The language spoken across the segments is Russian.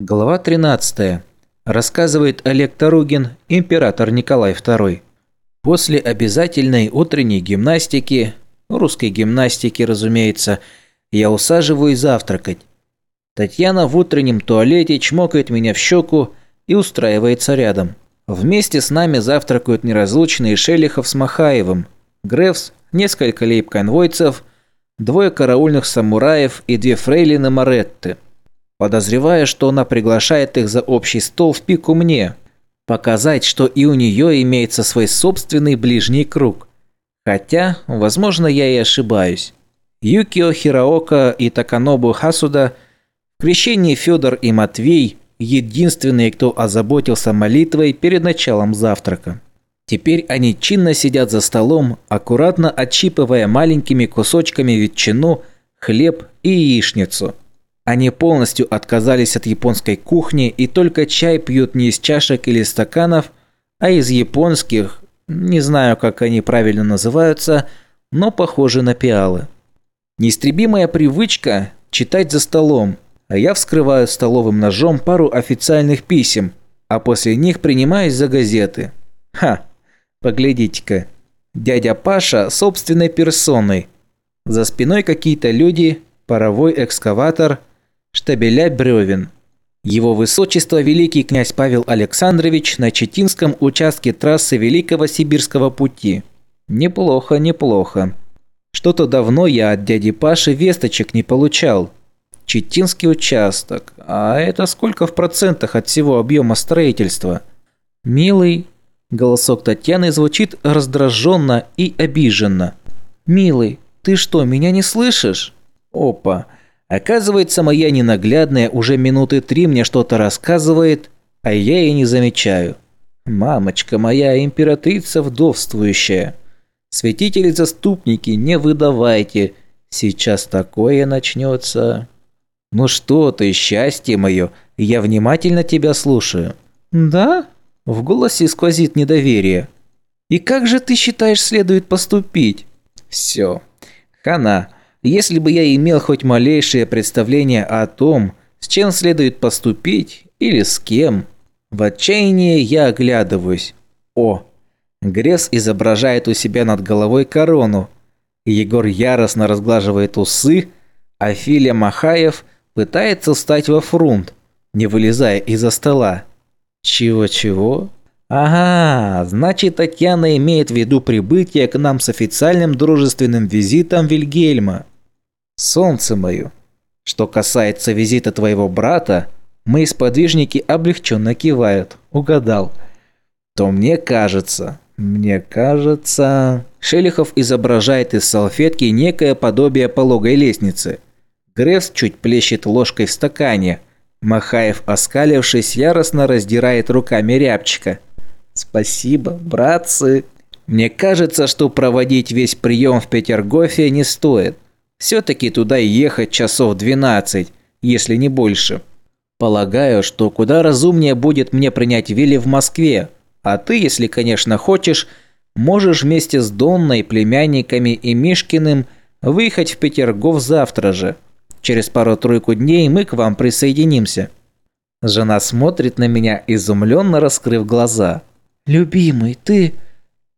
Глава 13. Рассказывает Олег Таругин, император Николай II. После обязательной утренней гимнастики, русской гимнастики, разумеется, я усаживаюсь завтракать. Татьяна в утреннем туалете чмокает меня в щеку и устраивается рядом. Вместе с нами завтракают неразлучные Шелихов с Махаевым, Грефс, несколько лейб-конвойцев, двое караульных самураев и две фрейлины Моретты – подозревая, что она приглашает их за общий стол в пику мне, показать, что и у нее имеется свой собственный ближний круг. Хотя, возможно, я и ошибаюсь. Юкио Хираока и Таканобу Хасуда, в крещении Федор и Матвей – единственные, кто озаботился молитвой перед началом завтрака. Теперь они чинно сидят за столом, аккуратно отщипывая маленькими кусочками ветчину, хлеб и яичницу – они полностью отказались от японской кухни и только чай пьют не из чашек или стаканов, а из японских, не знаю, как они правильно называются, но похожи на пиалы. Неистребимая привычка читать за столом, а я вскрываю столовым ножом пару официальных писем, а после них принимаюсь за газеты. Ха, поглядите-ка. Дядя Паша собственной персоной. За спиной какие-то люди, паровой экскаватор – штабеля бревен. Его высочество великий князь Павел Александрович на Четинском участке трассы Великого Сибирского пути. Неплохо, неплохо. Что-то давно я от дяди Паши весточек не получал. Четинский участок. А это сколько в процентах от всего объема строительства? Милый. Голосок Татьяны звучит раздраженно и обиженно. Милый, ты что, меня не слышишь? Опа. Оказывается, моя ненаглядная уже минуты три мне что-то рассказывает, а я и не замечаю. Мамочка моя императрица вдовствующая. Святители-заступники, не выдавайте. Сейчас такое начнется. Ну что ты, счастье мое, я внимательно тебя слушаю. Да? В голосе сквозит недоверие. И как же ты считаешь следует поступить? Все. Хана, если бы я имел хоть малейшее представление о том, с чем следует поступить или с кем, в отчаянии я оглядываюсь. О, Грес изображает у себя над головой корону. Егор яростно разглаживает усы, а Филя Махаев пытается встать во фрунт, не вылезая из-за стола. Чего-чего? Ага, значит Татьяна имеет в виду прибытие к нам с официальным дружественным визитом Вильгельма. Солнце мое. Что касается визита твоего брата, мои сподвижники облегченно кивают. Угадал. То мне кажется, мне кажется... Шелихов изображает из салфетки некое подобие пологой лестницы. Грефс чуть плещет ложкой в стакане. Махаев, оскалившись, яростно раздирает руками рябчика. «Спасибо, братцы!» Мне кажется, что проводить весь прием в Петергофе не стоит. Все-таки туда ехать часов 12, если не больше. Полагаю, что куда разумнее будет мне принять Вилли в Москве, а ты, если, конечно, хочешь, можешь вместе с Донной, племянниками и Мишкиным выехать в Петергоф завтра же. Через пару-тройку дней мы к вам присоединимся». Жена смотрит на меня, изумленно раскрыв глаза. «Любимый, ты...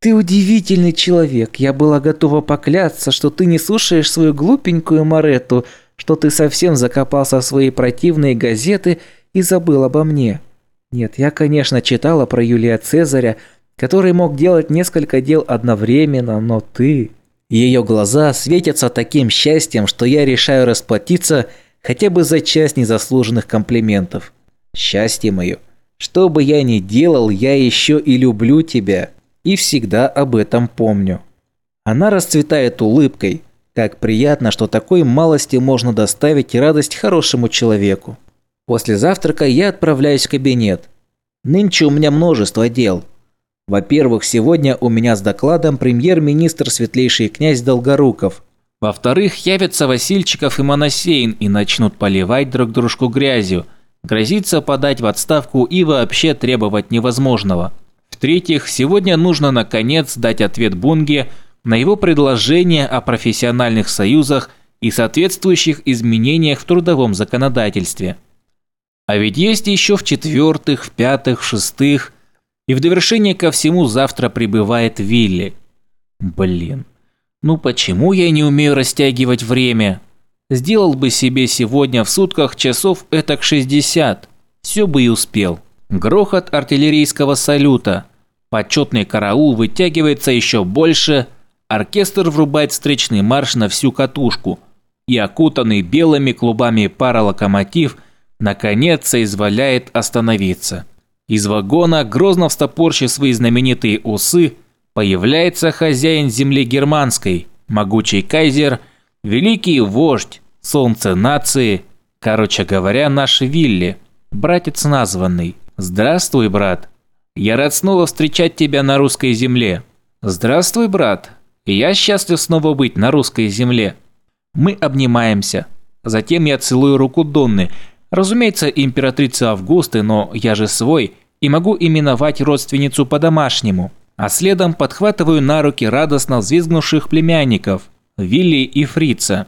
«Ты удивительный человек. Я была готова поклясться, что ты не слушаешь свою глупенькую Морету, что ты совсем закопался в свои противные газеты и забыл обо мне. Нет, я, конечно, читала про Юлия Цезаря, который мог делать несколько дел одновременно, но ты...» Ее глаза светятся таким счастьем, что я решаю расплатиться хотя бы за часть незаслуженных комплиментов. Счастье мое. Что бы я ни делал, я еще и люблю тебя и всегда об этом помню. Она расцветает улыбкой. Как приятно, что такой малости можно доставить радость хорошему человеку. После завтрака я отправляюсь в кабинет. Нынче у меня множество дел. Во-первых, сегодня у меня с докладом премьер-министр светлейший князь Долгоруков. Во-вторых, явятся Васильчиков и Моносеин и начнут поливать друг дружку грязью, грозиться подать в отставку и вообще требовать невозможного – в-третьих, сегодня нужно наконец дать ответ Бунге на его предложение о профессиональных союзах и соответствующих изменениях в трудовом законодательстве. А ведь есть еще в четвертых, в пятых, в шестых. И в довершение ко всему завтра прибывает Вилли. Блин, ну почему я не умею растягивать время? Сделал бы себе сегодня в сутках часов этак 60. Все бы и успел. Грохот артиллерийского салюта. Почетный караул вытягивается еще больше. Оркестр врубает встречный марш на всю катушку. И окутанный белыми клубами паролокомотив наконец соизволяет остановиться. Из вагона, грозно встопорщив свои знаменитые усы, появляется хозяин земли германской, могучий кайзер, великий вождь, солнце нации, короче говоря, наш Вилли, братец названный. Здравствуй, брат. Я рад снова встречать тебя на русской земле. Здравствуй, брат. Я счастлив снова быть на русской земле. Мы обнимаемся. Затем я целую руку Донны. Разумеется, императрицы Августы, но я же свой и могу именовать родственницу по-домашнему а следом подхватываю на руки радостно взвизгнувших племянников Вилли и Фрица.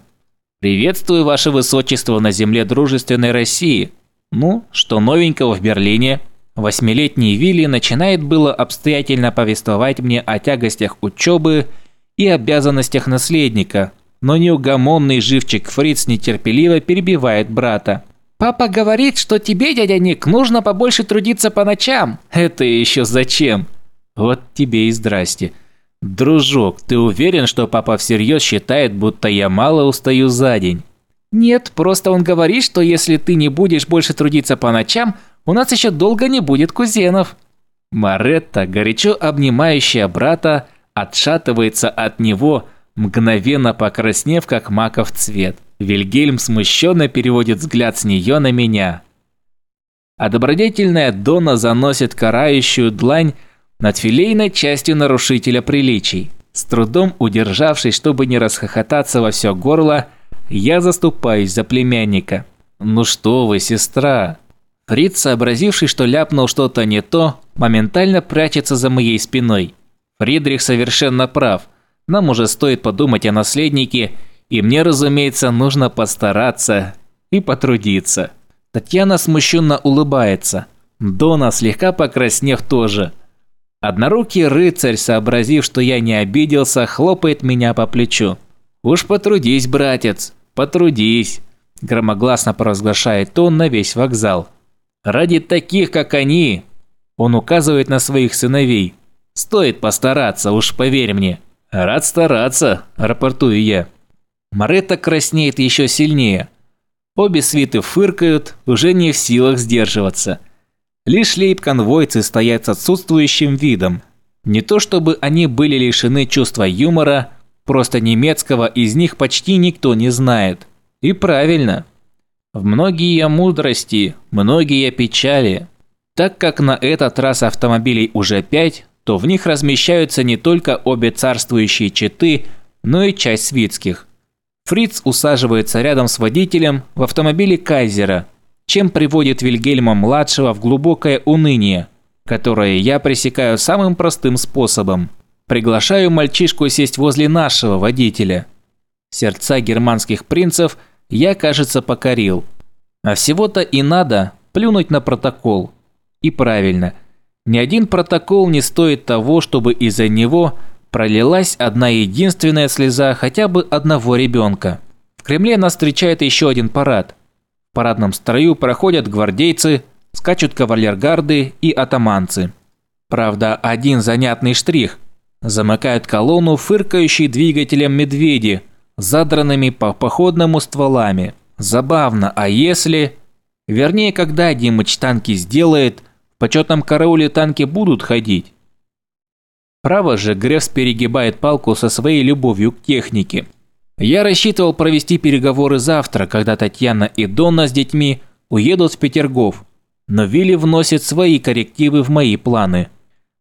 «Приветствую, ваше высочество, на земле дружественной России. Ну, что новенького в Берлине?» Восьмилетний Вилли начинает было обстоятельно повествовать мне о тягостях учебы и обязанностях наследника, но неугомонный живчик Фриц нетерпеливо перебивает брата. «Папа говорит, что тебе, дядя Ник, нужно побольше трудиться по ночам». «Это еще зачем?» Вот тебе и здрасте. Дружок, ты уверен, что папа всерьез считает, будто я мало устаю за день? Нет, просто он говорит, что если ты не будешь больше трудиться по ночам, у нас еще долго не будет кузенов. Маретта, горячо обнимающая брата, отшатывается от него, мгновенно покраснев, как маков цвет. Вильгельм смущенно переводит взгляд с нее на меня. А добродетельная Дона заносит карающую длань над филейной частью нарушителя приличий. С трудом удержавшись, чтобы не расхохотаться во все горло, я заступаюсь за племянника. «Ну что вы, сестра?» Фриц, сообразивший, что ляпнул что-то не то, моментально прячется за моей спиной. Фридрих совершенно прав. Нам уже стоит подумать о наследнике, и мне, разумеется, нужно постараться и потрудиться. Татьяна смущенно улыбается. Дона, слегка покраснев тоже – Однорукий рыцарь, сообразив, что я не обиделся, хлопает меня по плечу. «Уж потрудись, братец, потрудись», – громогласно провозглашает он на весь вокзал. «Ради таких, как они», – он указывает на своих сыновей, – «стоит постараться, уж поверь мне». «Рад стараться», – рапортую я. Маретта краснеет еще сильнее. Обе свиты фыркают, уже не в силах сдерживаться – Лишь лейб-конвойцы стоят с отсутствующим видом. Не то чтобы они были лишены чувства юмора, просто немецкого из них почти никто не знает. И правильно. В многие мудрости, многие печали. Так как на этот раз автомобилей уже пять, то в них размещаются не только обе царствующие четы, но и часть свитских. Фриц усаживается рядом с водителем в автомобиле Кайзера – чем приводит Вильгельма-младшего в глубокое уныние, которое я пресекаю самым простым способом. Приглашаю мальчишку сесть возле нашего водителя. Сердца германских принцев я, кажется, покорил. А всего-то и надо плюнуть на протокол. И правильно, ни один протокол не стоит того, чтобы из-за него пролилась одна единственная слеза хотя бы одного ребенка. В Кремле нас встречает еще один парад парадном строю проходят гвардейцы, скачут кавалергарды и атаманцы. Правда, один занятный штрих. Замыкают колонну фыркающие двигателем медведи, задранными по походному стволами. Забавно, а если... Вернее, когда Димыч танки сделает, в почетном карауле танки будут ходить. Право же, Грефс перегибает палку со своей любовью к технике. Я рассчитывал провести переговоры завтра, когда Татьяна и Донна с детьми уедут в Петергоф, но Вилли вносит свои коррективы в мои планы.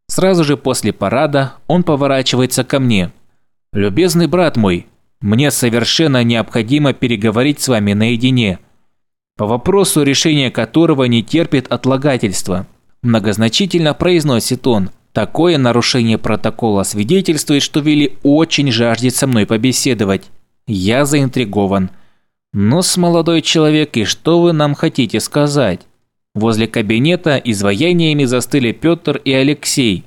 Сразу же после парада он поворачивается ко мне. «Любезный брат мой, мне совершенно необходимо переговорить с вами наедине, по вопросу, решения которого не терпит отлагательства». Многозначительно произносит он. Такое нарушение протокола свидетельствует, что Вилли очень жаждет со мной побеседовать. Я заинтригован. Ну, с молодой человек, и что вы нам хотите сказать? Возле кабинета изваяниями застыли Петр и Алексей,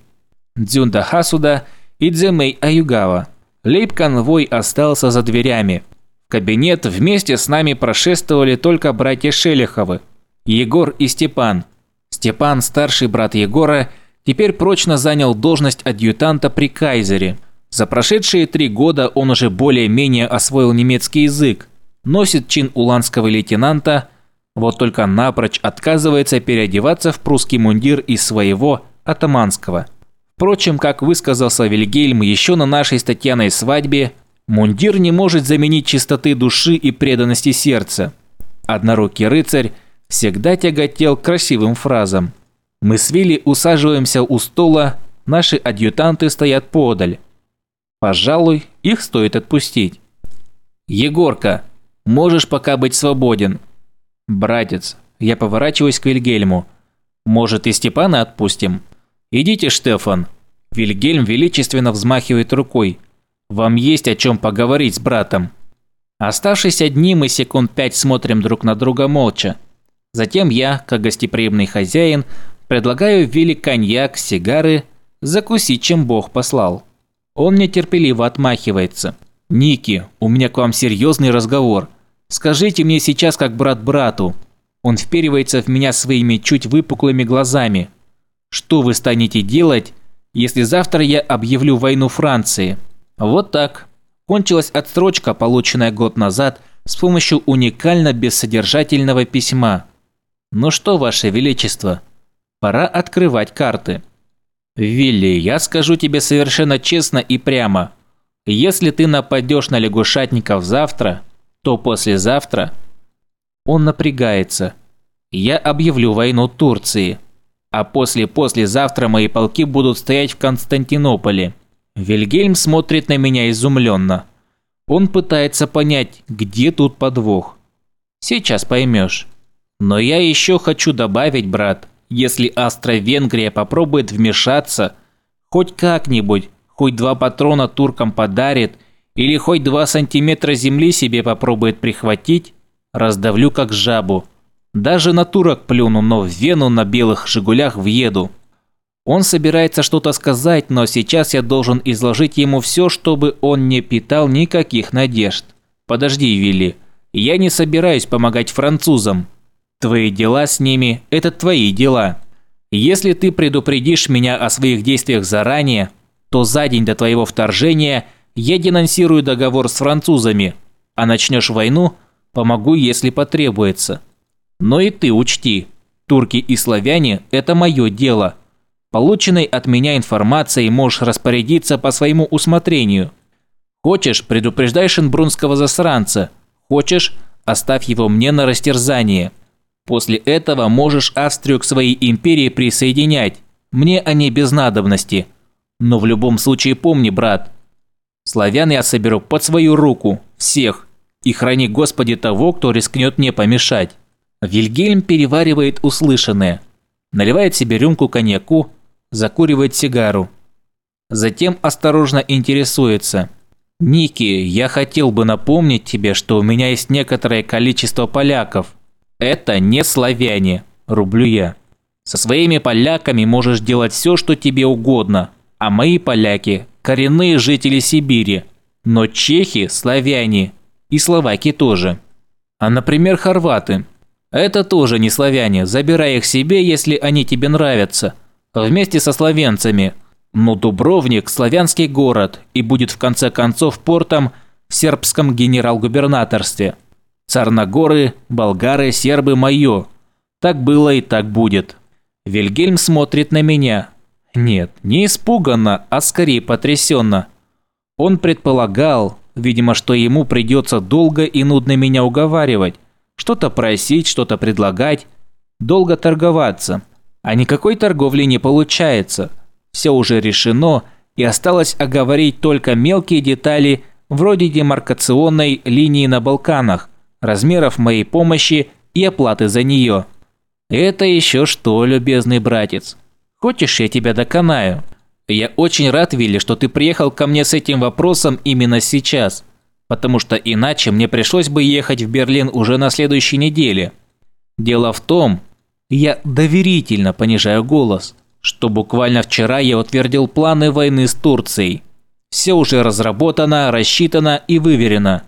Дзюнда Хасуда и Дземей Аюгава. Лейб-конвой остался за дверями. В кабинет вместе с нами прошествовали только братья Шелеховы, Егор и Степан. Степан, старший брат Егора, теперь прочно занял должность адъютанта при Кайзере. За прошедшие три года он уже более-менее освоил немецкий язык, носит чин уланского лейтенанта, вот только напрочь отказывается переодеваться в прусский мундир из своего, атаманского. Впрочем, как высказался Вильгельм еще на нашей с свадьбе, мундир не может заменить чистоты души и преданности сердца. Однорукий рыцарь всегда тяготел красивым фразам. Мы с Вилли усаживаемся у стола, наши адъютанты стоят подаль. Пожалуй, их стоит отпустить. «Егорка, можешь пока быть свободен». «Братец, я поворачиваюсь к Вильгельму. Может, и Степана отпустим?» «Идите, Штефан». Вильгельм величественно взмахивает рукой. «Вам есть о чем поговорить с братом». Оставшись одни, мы секунд пять смотрим друг на друга молча. Затем я, как гостеприимный хозяин, предлагаю Вилли коньяк, сигары, закусить, чем Бог послал. Он нетерпеливо отмахивается. «Ники, у меня к вам серьезный разговор. Скажите мне сейчас как брат брату». Он вперивается в меня своими чуть выпуклыми глазами – что вы станете делать, если завтра я объявлю войну Франции? Вот так. Кончилась отсрочка, полученная год назад с помощью уникально бессодержательного письма. Ну что, Ваше Величество, пора открывать карты. Вилли, я скажу тебе совершенно честно и прямо. Если ты нападешь на лягушатников завтра, то послезавтра... Он напрягается. Я объявлю войну Турции а после-послезавтра мои полки будут стоять в Константинополе. Вильгельм смотрит на меня изумленно. Он пытается понять, где тут подвох. Сейчас поймешь. Но я еще хочу добавить, брат, если Австро-Венгрия попробует вмешаться, хоть как-нибудь, хоть два патрона туркам подарит, или хоть два сантиметра земли себе попробует прихватить, раздавлю как жабу. Даже на турок плюну, но в Вену на белых «Жигулях» въеду. Он собирается что-то сказать, но сейчас я должен изложить ему все, чтобы он не питал никаких надежд. Подожди, Вилли, я не собираюсь помогать французам. Твои дела с ними – это твои дела. Если ты предупредишь меня о своих действиях заранее, то за день до твоего вторжения я денонсирую договор с французами, а начнешь войну – помогу, если потребуется. Но и ты учти, турки и славяне – это мое дело. Полученной от меня информацией можешь распорядиться по своему усмотрению. Хочешь, предупреждай шенбрунского засранца. Хочешь, оставь его мне на растерзание. После этого можешь Австрию к своей империи присоединять. Мне они без надобности. Но в любом случае помни, брат, славян я соберу под свою руку, всех, и храни Господи того, кто рискнет мне помешать. Вильгельм переваривает услышанное, наливает себе рюмку коньяку, закуривает сигару. Затем осторожно интересуется. «Ники, я хотел бы напомнить тебе, что у меня есть некоторое количество поляков. Это не славяне», – рублю я. «Со своими поляками можешь делать все, что тебе угодно, а мои поляки – коренные жители Сибири, но чехи – славяне, и словаки тоже. А, например, хорваты – это тоже не славяне, забирай их себе, если они тебе нравятся. Вместе со славянцами. Но Дубровник – славянский город и будет в конце концов портом в сербском генерал-губернаторстве. Царногоры, болгары, сербы – мое. Так было и так будет. Вильгельм смотрит на меня. Нет, не испуганно, а скорее потрясенно. Он предполагал, видимо, что ему придется долго и нудно меня уговаривать что-то просить, что-то предлагать, долго торговаться. А никакой торговли не получается. Все уже решено, и осталось оговорить только мелкие детали вроде демаркационной линии на Балканах, размеров моей помощи и оплаты за нее. Это еще что, любезный братец? Хочешь, я тебя доконаю? Я очень рад, Вилли, что ты приехал ко мне с этим вопросом именно сейчас потому что иначе мне пришлось бы ехать в Берлин уже на следующей неделе. Дело в том, Я доверительно понижаю голос, что буквально вчера я утвердил планы войны с Турцией. Все уже разработано, рассчитано и выверено.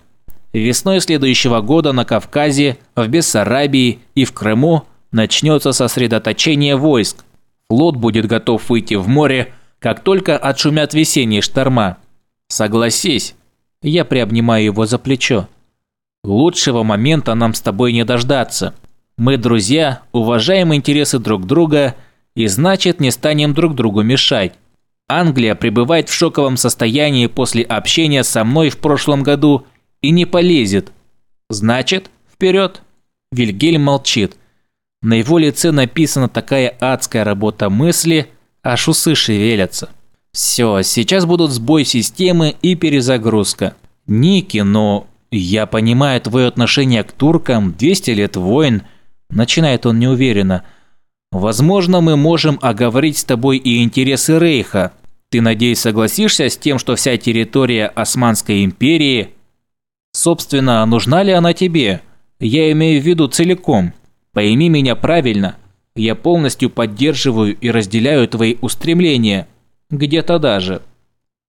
Весной следующего года на Кавказе, в Бессарабии и в Крыму начнется сосредоточение войск. Флот будет готов выйти в море, как только отшумят весенние шторма. Согласись, я приобнимаю его за плечо. Лучшего момента нам с тобой не дождаться. Мы друзья, уважаем интересы друг друга и значит не станем друг другу мешать. Англия пребывает в шоковом состоянии после общения со мной в прошлом году и не полезет. Значит, вперед. Вильгельм молчит. На его лице написана такая адская работа мысли, аж усы шевелятся. Все, сейчас будут сбой системы и перезагрузка. Ники, но я понимаю твое отношение к туркам, 200 лет войн, начинает он неуверенно. Возможно, мы можем оговорить с тобой и интересы Рейха. Ты, надеюсь, согласишься с тем, что вся территория Османской империи... Собственно, нужна ли она тебе? Я имею в виду целиком. Пойми меня правильно. Я полностью поддерживаю и разделяю твои устремления. Где-то даже.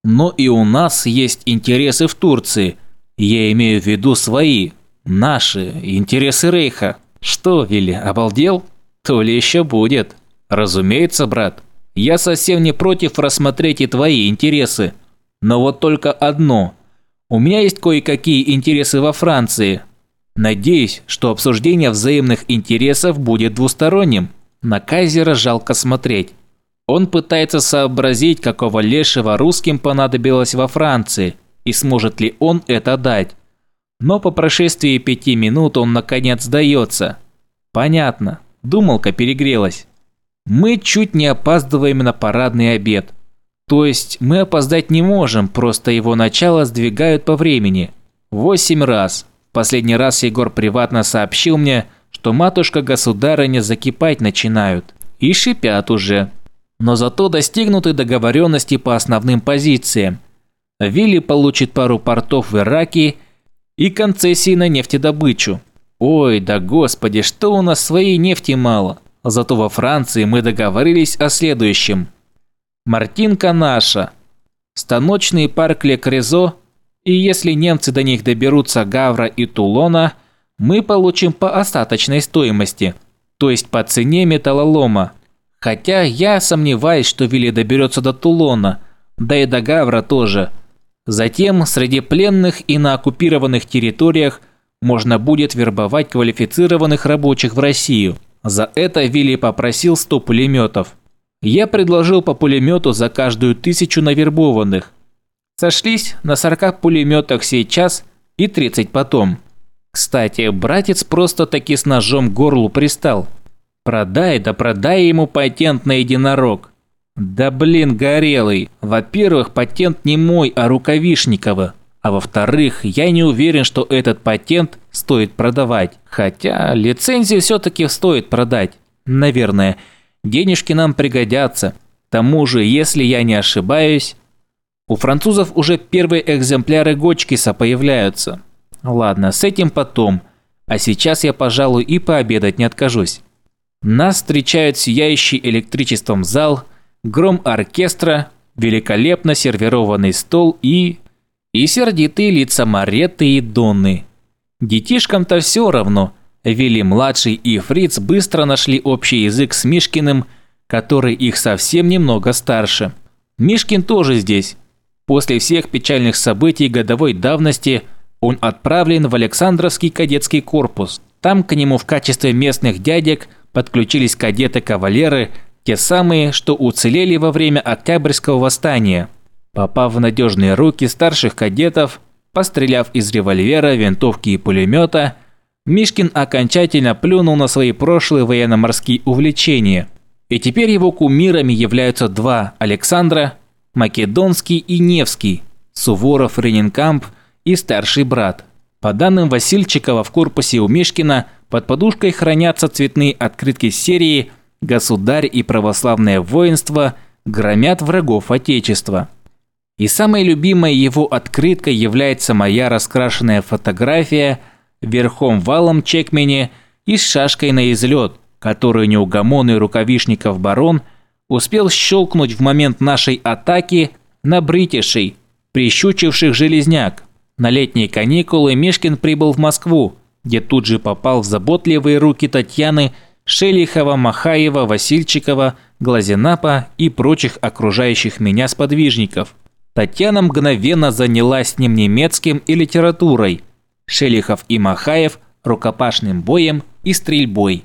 Но и у нас есть интересы в Турции. Я имею в виду свои, наши, интересы Рейха. Что, Вилли, обалдел? То ли еще будет. Разумеется, брат. Я совсем не против рассмотреть и твои интересы. Но вот только одно. У меня есть кое-какие интересы во Франции. Надеюсь, что обсуждение взаимных интересов будет двусторонним. На Кайзера жалко смотреть. Он пытается сообразить, какого лешего русским понадобилось во Франции, и сможет ли он это дать. Но по прошествии пяти минут он наконец сдается. Понятно, думалка перегрелась. Мы чуть не опаздываем на парадный обед. То есть мы опоздать не можем, просто его начало сдвигают по времени. Восемь раз. Последний раз Егор приватно сообщил мне, что матушка-государыня закипать начинают. И шипят уже но зато достигнуты договоренности по основным позициям. Вилли получит пару портов в Ираке и концессии на нефтедобычу. Ой, да господи, что у нас своей нефти мало. Зато во Франции мы договорились о следующем. Мартинка наша. Станочный парк Ле Крезо, и если немцы до них доберутся Гавра и Тулона, мы получим по остаточной стоимости, то есть по цене металлолома. Хотя я сомневаюсь, что Вилли доберется до Тулона, да и до Гавра тоже. Затем среди пленных и на оккупированных территориях можно будет вербовать квалифицированных рабочих в Россию. За это Вилли попросил 100 пулеметов. Я предложил по пулемету за каждую тысячу навербованных. Сошлись на 40 пулеметах сейчас и 30 потом. Кстати, братец просто таки с ножом к горлу пристал. Продай, да продай ему патент на единорог. Да блин, горелый. Во-первых, патент не мой, а Рукавишникова. А во-вторых, я не уверен, что этот патент стоит продавать. Хотя лицензию все-таки стоит продать. Наверное. Денежки нам пригодятся. К тому же, если я не ошибаюсь, у французов уже первые экземпляры Гочкиса появляются. Ладно, с этим потом. А сейчас я, пожалуй, и пообедать не откажусь. Нас встречает сияющий электричеством зал, гром оркестра, великолепно сервированный стол и... и сердитые лица Маретты и Донны. Детишкам-то все равно. Вилли-младший и Фриц быстро нашли общий язык с Мишкиным, который их совсем немного старше. Мишкин тоже здесь. После всех печальных событий годовой давности он отправлен в Александровский кадетский корпус. Там к нему в качестве местных дядек – подключились кадеты-кавалеры, те самые, что уцелели во время Октябрьского восстания. Попав в надежные руки старших кадетов, постреляв из револьвера, винтовки и пулемета, Мишкин окончательно плюнул на свои прошлые военно-морские увлечения. И теперь его кумирами являются два Александра, Македонский и Невский, Суворов, Ренинкамп и старший брат. По данным Васильчикова в корпусе у Мишкина под подушкой хранятся цветные открытки серии «Государь и православное воинство громят врагов Отечества». И самой любимой его открыткой является моя раскрашенная фотография верхом валом Чекмене и с шашкой на излет, которую неугомонный рукавишников барон успел щелкнуть в момент нашей атаки на бритишей, прищучивших железняк. На летние каникулы Мишкин прибыл в Москву, где тут же попал в заботливые руки Татьяны Шелихова, Махаева, Васильчикова, Глазенапа и прочих окружающих меня сподвижников. Татьяна мгновенно занялась с ним немецким и литературой, Шелихов и Махаев – рукопашным боем и стрельбой.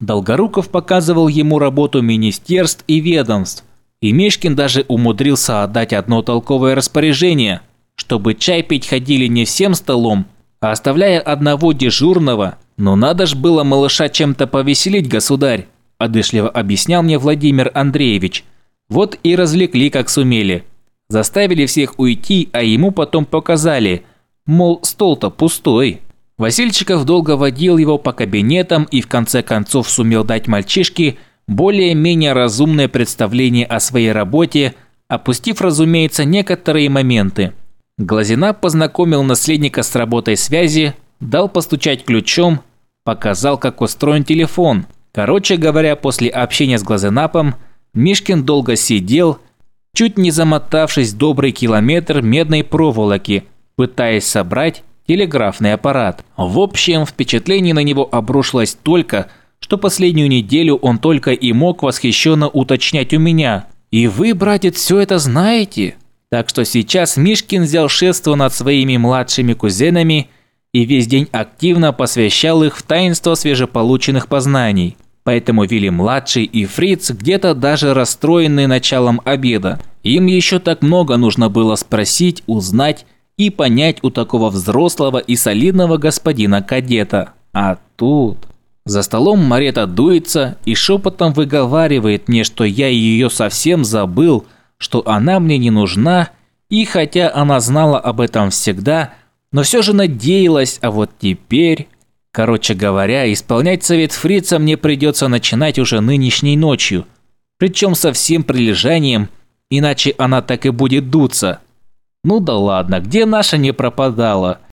Долгоруков показывал ему работу министерств и ведомств, и Мешкин даже умудрился отдать одно толковое распоряжение, чтобы чай пить ходили не всем столом, а оставляя одного дежурного, но надо ж было малыша чем-то повеселить, государь, одышливо объяснял мне Владимир Андреевич. Вот и развлекли, как сумели. Заставили всех уйти, а ему потом показали, мол, стол-то пустой. Васильчиков долго водил его по кабинетам и в конце концов сумел дать мальчишке более-менее разумное представление о своей работе, опустив, разумеется, некоторые моменты. Глазина познакомил наследника с работой связи, дал постучать ключом, показал, как устроен телефон. Короче говоря, после общения с Глазенапом, Мишкин долго сидел, чуть не замотавшись добрый километр медной проволоки, пытаясь собрать телеграфный аппарат. В общем, впечатление на него обрушилось только, что последнюю неделю он только и мог восхищенно уточнять у меня. «И вы, братец, все это знаете?» Так что сейчас Мишкин взял шефство над своими младшими кузенами и весь день активно посвящал их в таинство свежеполученных познаний. Поэтому Вилли-младший и Фриц где-то даже расстроены началом обеда. Им еще так много нужно было спросить, узнать и понять у такого взрослого и солидного господина кадета. А тут... За столом Марета дуется и шепотом выговаривает мне, что я ее совсем забыл, что она мне не нужна, и хотя она знала об этом всегда, но все же надеялась, а вот теперь... Короче говоря, исполнять совет фрица мне придется начинать уже нынешней ночью, причем со всем прилежанием, иначе она так и будет дуться. Ну да ладно, где наша не пропадала?